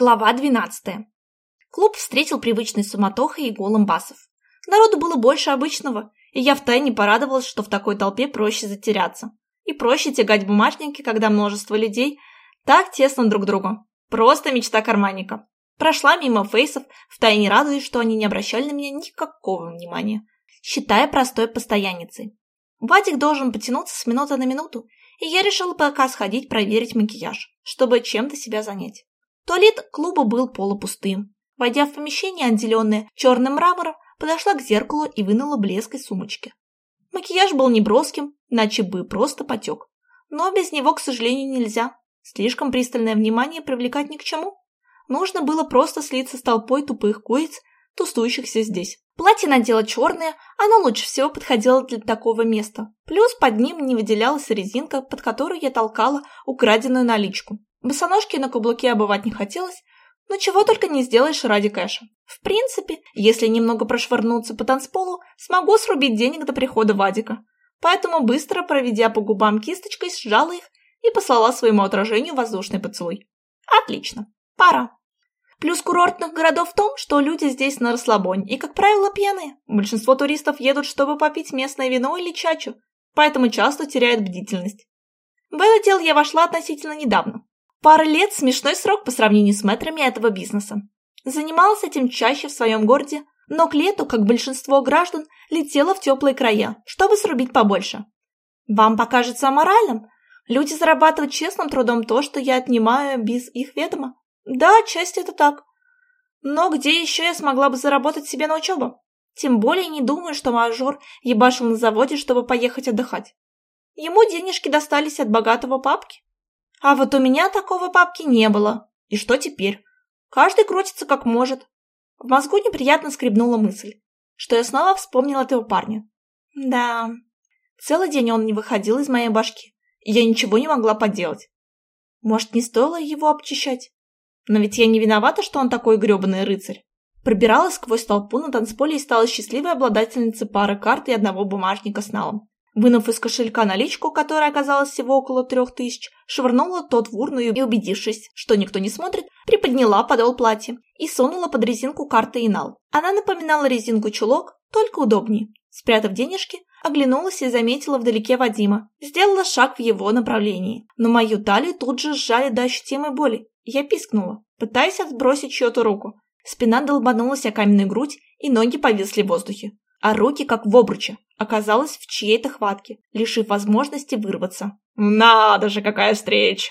Глава 12. Клуб встретил привычной суматохой и голым басов. Народу было больше обычного, и я втайне порадовалась, что в такой толпе проще затеряться. И проще тягать бумажники, когда множество людей так тесно друг к другу. Просто мечта карманника. Прошла мимо фейсов, втайне радуясь, что они не обращали на меня никакого внимания, считая простой постоянницей. Вадик должен потянуться с минуты на минуту, и я решила пока сходить проверить макияж, чтобы чем-то себя занять. Туалет клуба был полупустым. Войдя в помещение, отделенное черным мрамором, подошла к зеркалу и вынула блеск из сумочки. Макияж был неброским, иначе бы просто потек. Но без него, к сожалению, нельзя. Слишком пристальное внимание привлекать ни к чему. Нужно было просто слиться с толпой тупых куриц, тусующихся здесь. Платье надела черное, оно лучше всего подходило для такого места. Плюс под ним не выделялась резинка, под которую я толкала украденную наличку. Босоножки на каблуке обувать не хотелось, но чего только не сделаешь ради кэша. В принципе, если немного прошвырнуться по танцполу, смогу срубить денег до прихода Вадика. Поэтому, быстро проведя по губам кисточкой, сжала их и послала своему отражению воздушный поцелуй. Отлично. Пора. Плюс курортных городов в том, что люди здесь на расслабоне и, как правило, пьяные. Большинство туристов едут, чтобы попить местное вино или чачу, поэтому часто теряют бдительность. В это дело я вошла относительно недавно, Пара лет – смешной срок по сравнению с метрами этого бизнеса. Занималась этим чаще в своем городе, но к лету, как большинство граждан, летела в теплые края, чтобы срубить побольше. Вам покажется аморальным? Люди зарабатывают честным трудом то, что я отнимаю без их ведома. Да, отчасти это так. Но где еще я смогла бы заработать себе на учебу? Тем более не думаю, что мажор ебашил на заводе, чтобы поехать отдыхать. Ему денежки достались от богатого папки. А вот у меня такого папки не было. И что теперь? Каждый крутится как может. В мозгу неприятно скребнула мысль, что я снова вспомнила этого парня. Да, целый день он не выходил из моей башки, и я ничего не могла поделать. Может, не стоило его обчищать? Но ведь я не виновата, что он такой грёбаный рыцарь. Пробиралась сквозь толпу на танцполе и стала счастливой обладательницей пары карт и одного бумажника с налом. Вынув из кошелька наличку, которая оказалась всего около трех тысяч, швырнула тот в урну и, убедившись, что никто не смотрит, приподняла подол платья и сунула под резинку карты и нал. Она напоминала резинку чулок, только удобнее. Спрятав денежки, оглянулась и заметила вдалеке Вадима. Сделала шаг в его направлении, но мою талию тут же сжали до ощутимой боли. Я пискнула, пытаясь отбросить чью-то руку. Спина долбанулась о каменную грудь, и ноги повисли в воздухе а руки, как в обруче, оказалась в чьей-то хватке, лишив возможности вырваться. «Надо же, какая встреча!»